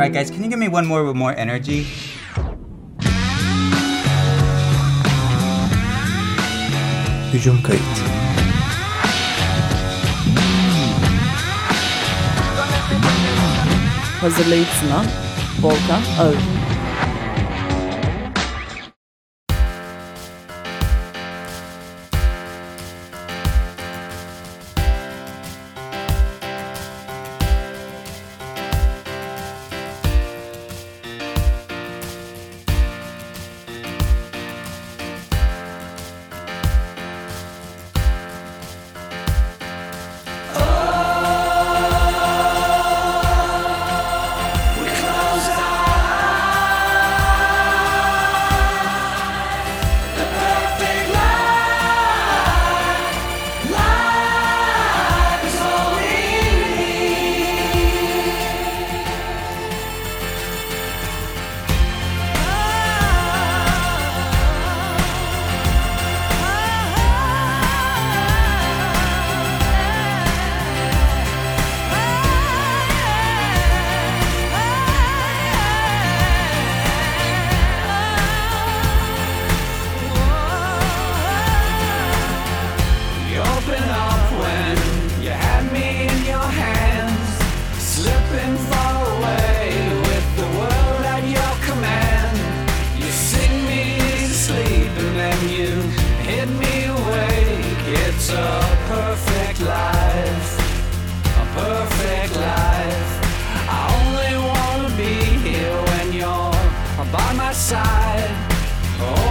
All right, guys, can you give me one more with more energy? Hücum kayıt. Hazırlayıp sunan Volkan Ağır. by my side. Oh.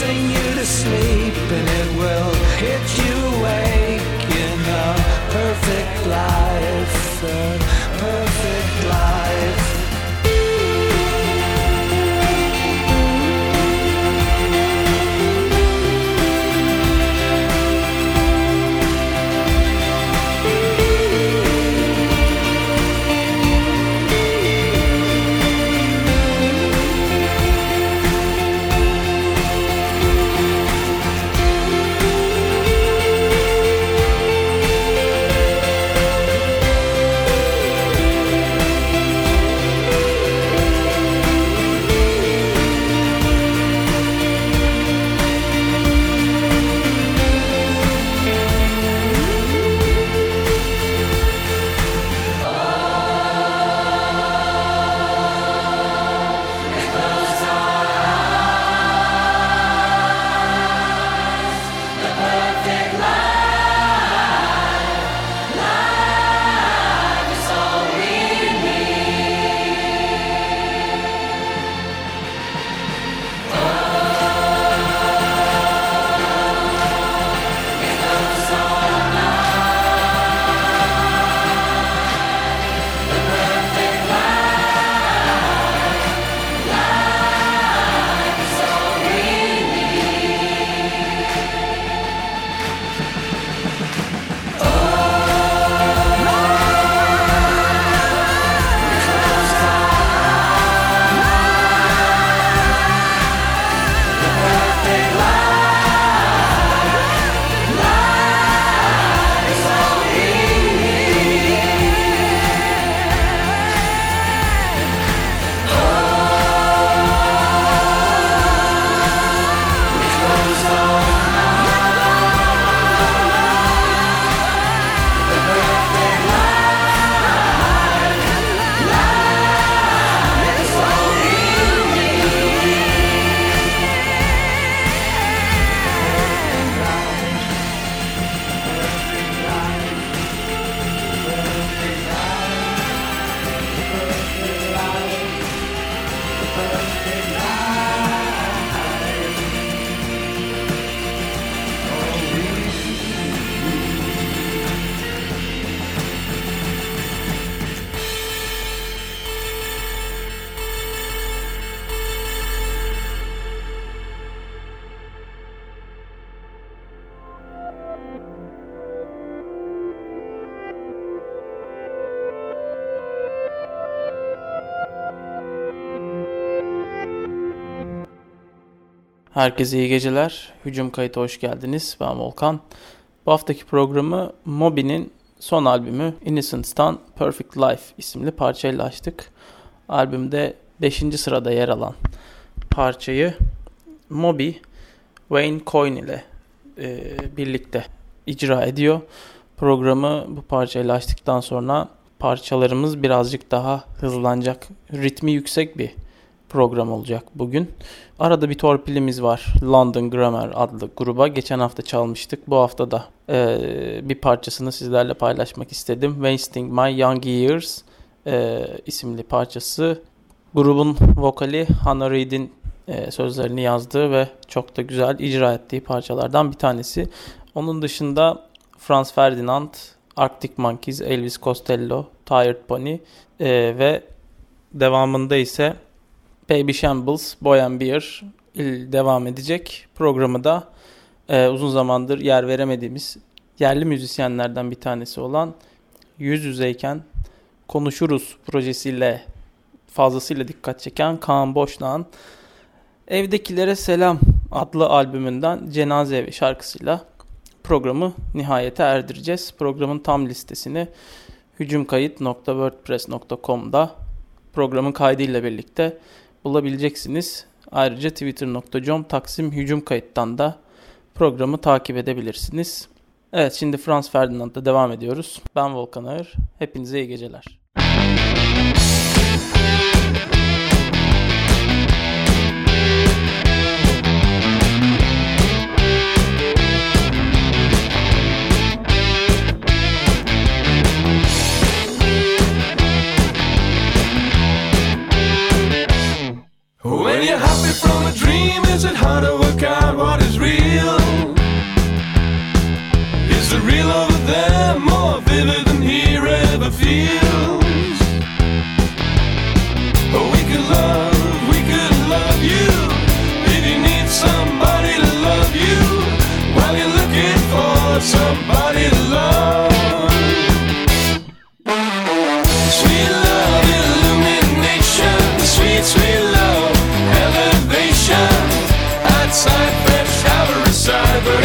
sing you to sleep and it will hit you awake in a perfect life, a perfect life. Herkese iyi geceler. Hücum kayıtı hoş geldiniz. Ben Volkan. Bu haftaki programı Moby'nin son albümü Innocence'dan Perfect Life isimli parçayla açtık. Albümde 5. sırada yer alan parçayı Moby Wayne Coyne ile e, birlikte icra ediyor. Programı bu parçayla açtıktan sonra parçalarımız birazcık daha hızlanacak. Ritmi yüksek bir program olacak bugün. Arada bir torpilimiz var. London Grammar adlı gruba. Geçen hafta çalmıştık. Bu hafta da e, bir parçasını sizlerle paylaşmak istedim. Wasting My Young Years e, isimli parçası. Grubun vokali Hannah Reid'in e, sözlerini yazdığı ve çok da güzel icra ettiği parçalardan bir tanesi. Onun dışında Franz Ferdinand, Arctic Monkeys, Elvis Costello, Tired Pony e, ve devamında ise Baby Shambles, Boy and Beer devam edecek. Programı da e, uzun zamandır yer veremediğimiz yerli müzisyenlerden bir tanesi olan Yüz Yüzeyken Konuşuruz projesiyle fazlasıyla dikkat çeken Kaan Boşnağ'ın Evdekilere Selam adlı albümünden Cenaze şarkısıyla programı nihayete erdireceğiz. Programın tam listesini hücumkayıt.wordpress.com'da programın kaydıyla birlikte bulabileceksiniz. Ayrıca twitter.com taksim hücum kayıttan da programı takip edebilirsiniz. Evet şimdi Frans Ferdinand'da devam ediyoruz. Ben Volkan Ağır. Hepinize iyi geceler. From a dream, is it hard to work out what is real? Is it real over there more vivid than here ever feels? Oh, we could love, we could love you if you need somebody to love you while you're looking for somebody to love. Outside, fresh shower aside, but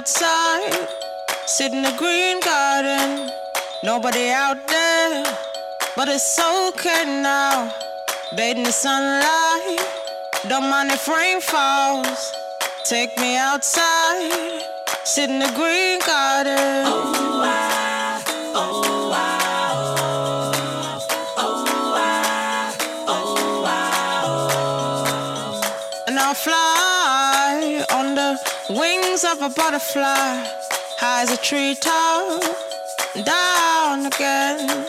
outside, sit in the green garden. Nobody out there, but it's okay now. Bathe in the sunlight, don't mind if rain falls. Take me outside, sit in the green garden. Oh. wings of a butterfly, high as a tree top, down again.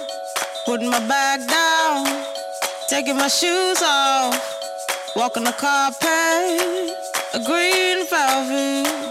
Putting my bag down, taking my shoes off, walking the carpet, a green velvet.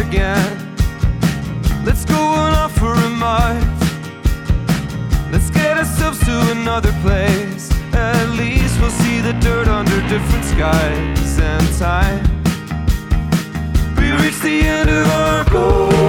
again. Let's go on off for a month. Let's get ourselves to another place. At least we'll see the dirt under different skies and time. We reach the end of our goal.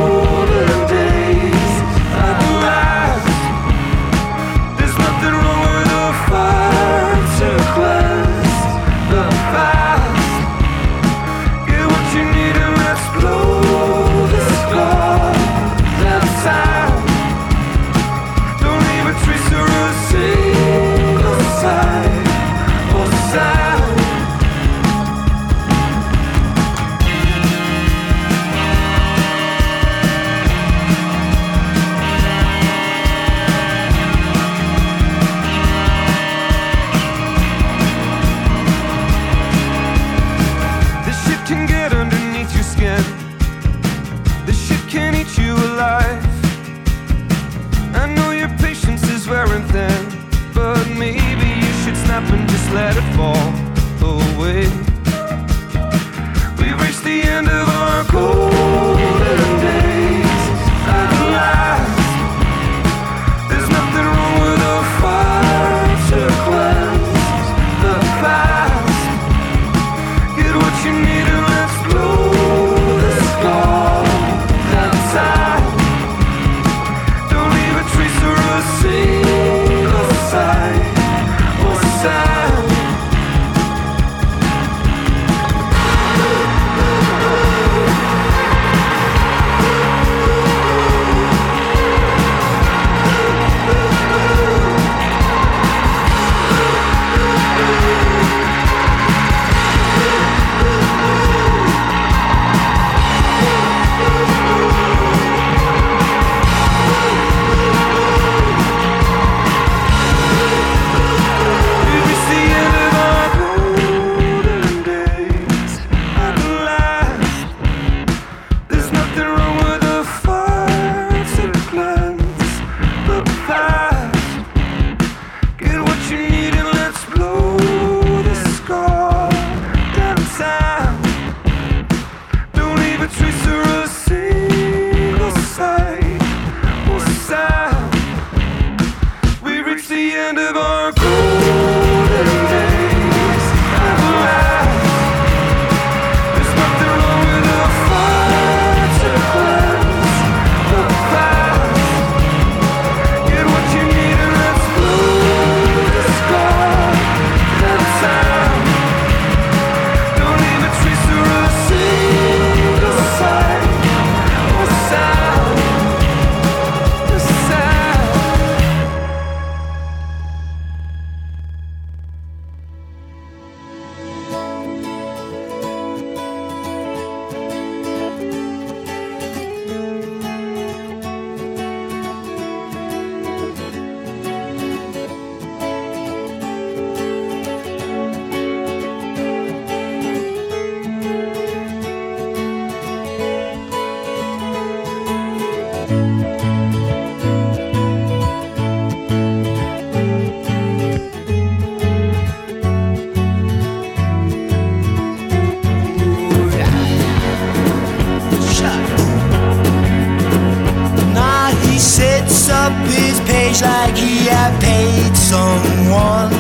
rage like he had paid someone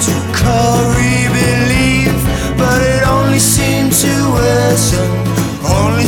to curry belief, but it only seemed to worsen. Only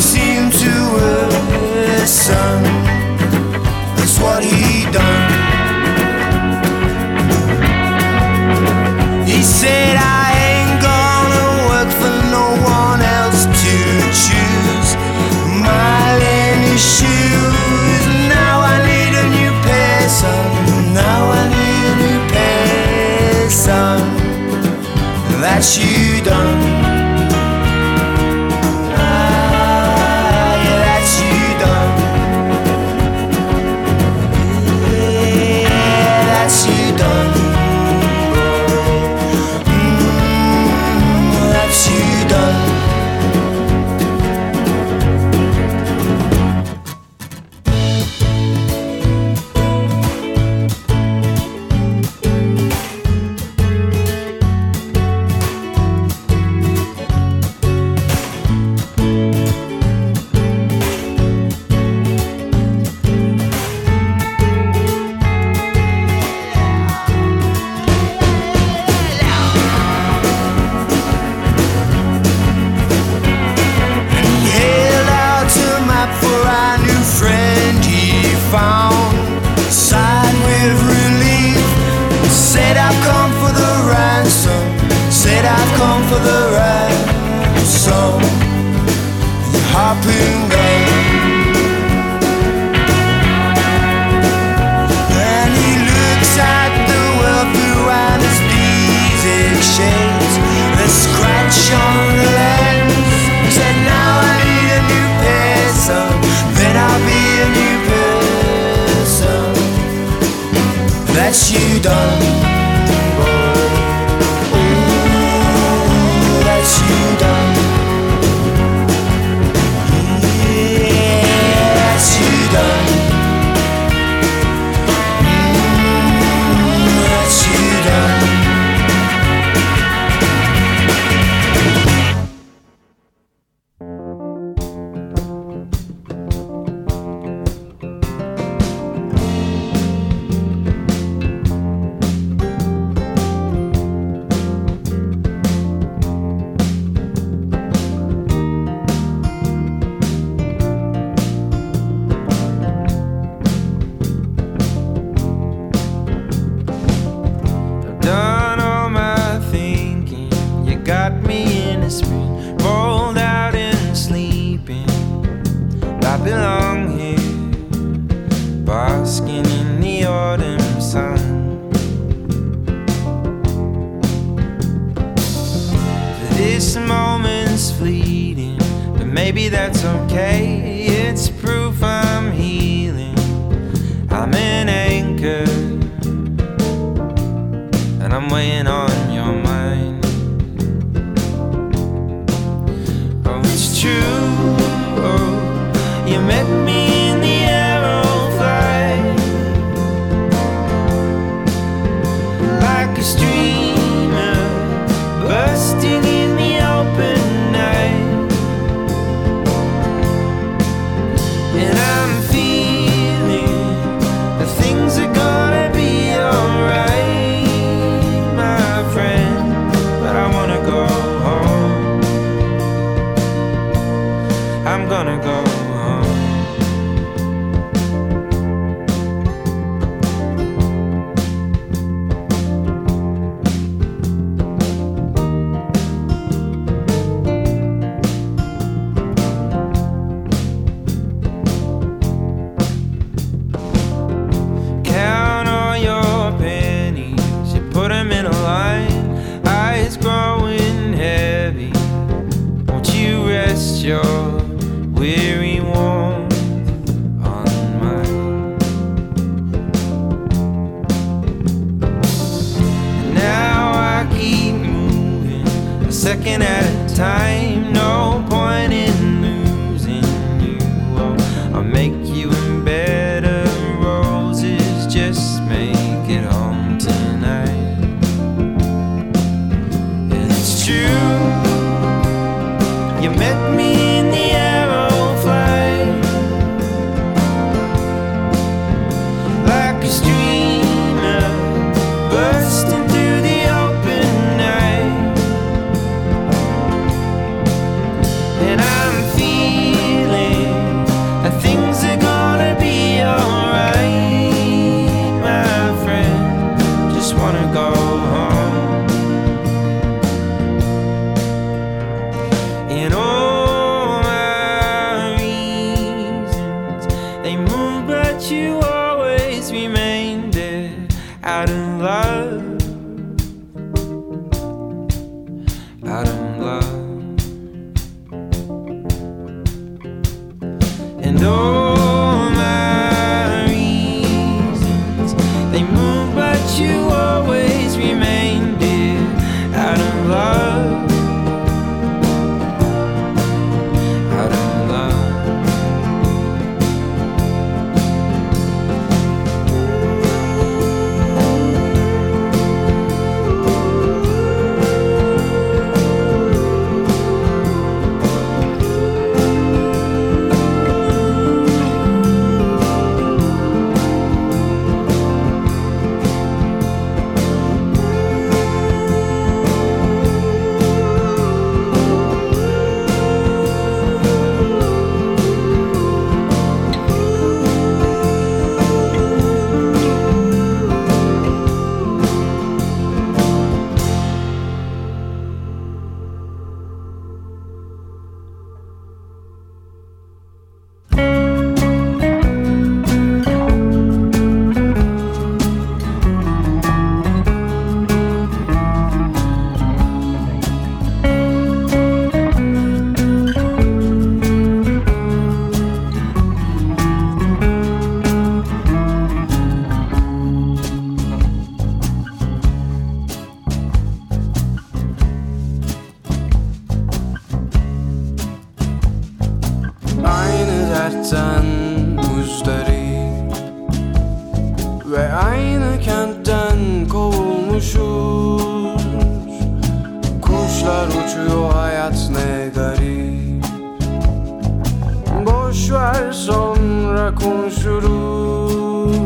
konuşuruz.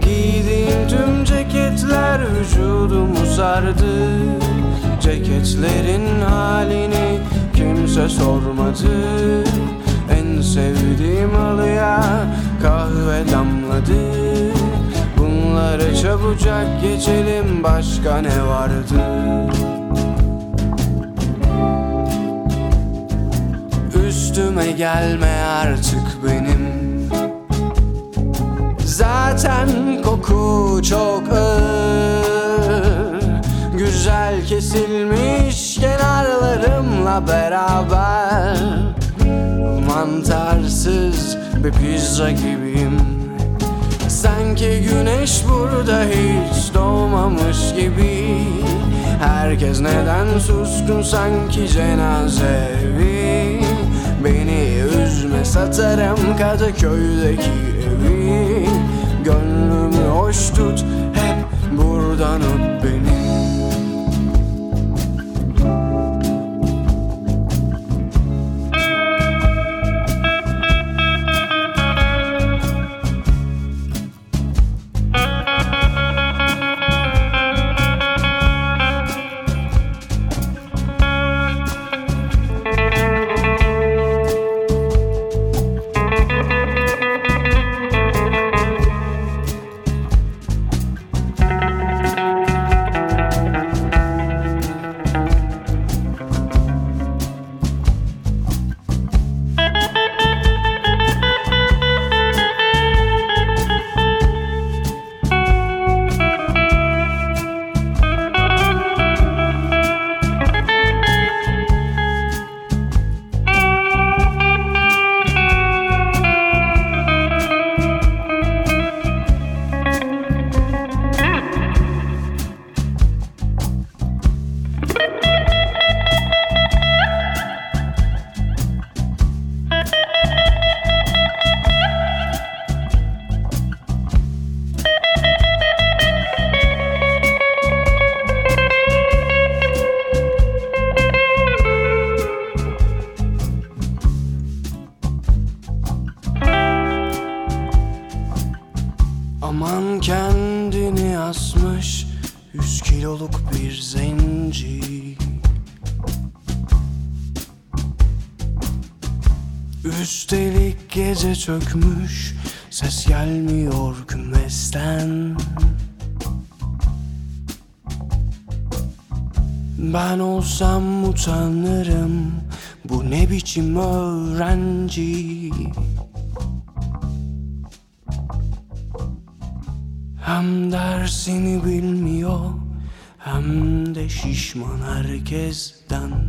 Giydiğim tüm ceketler vücudumu sardı. Ceketlerin halini kimse sormadı. En sevdiğim halıya kahve damladı. Bunları çabucak geçelim başka ne vardı Üstüme gelme artık benim. Zaten koku çok ağır. Güzel kesilmiş kenarlarımla beraber. Mantarsız bir pizza gibiyim. Sanki güneş burada hiç doğmamış gibi. Herkes neden suskun sanki cenaze evi Beni üzme satarım Kadıköy'deki evi. Gönlümü hoş tut hep buradan öp beni gece çökmüş Ses gelmiyor kümesten. Ben olsam utanırım Bu ne biçim öğrenci? Hem dersini bilmiyor Hem de şişman herkesten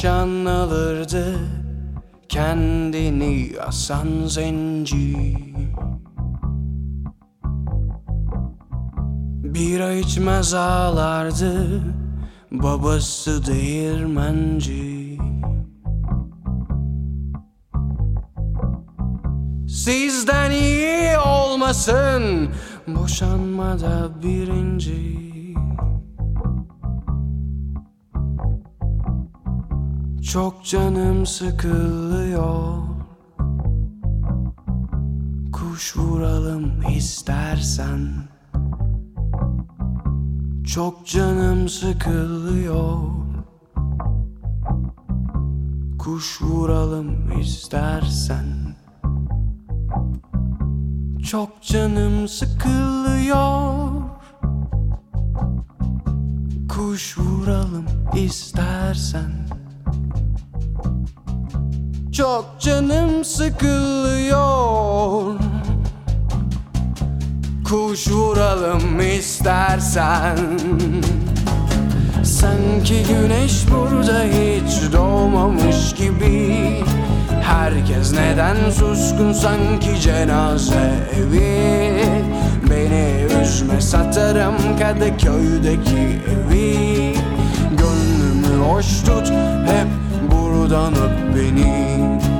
nişan alırdı. Kendini asan zenci. Bira içmez ağlardı. Babası değirmenci. Sizden iyi olmasın. Boşanmada birinci Çok canım sıkılıyor. Kuş vuralım istersen. Çok canım sıkılıyor. Kuş vuralım istersen. Çok canım sıkılıyor. Kuş vuralım istersen Çok canım sıkılıyor. Kuş vuralım istersen. Sanki güneş burada hiç doğmamış gibi. Herkes neden suskun sanki cenaze evi? Beni üzme satarım Kadıköy'deki evi. Gönlümü hoş tut hep buradan öp beni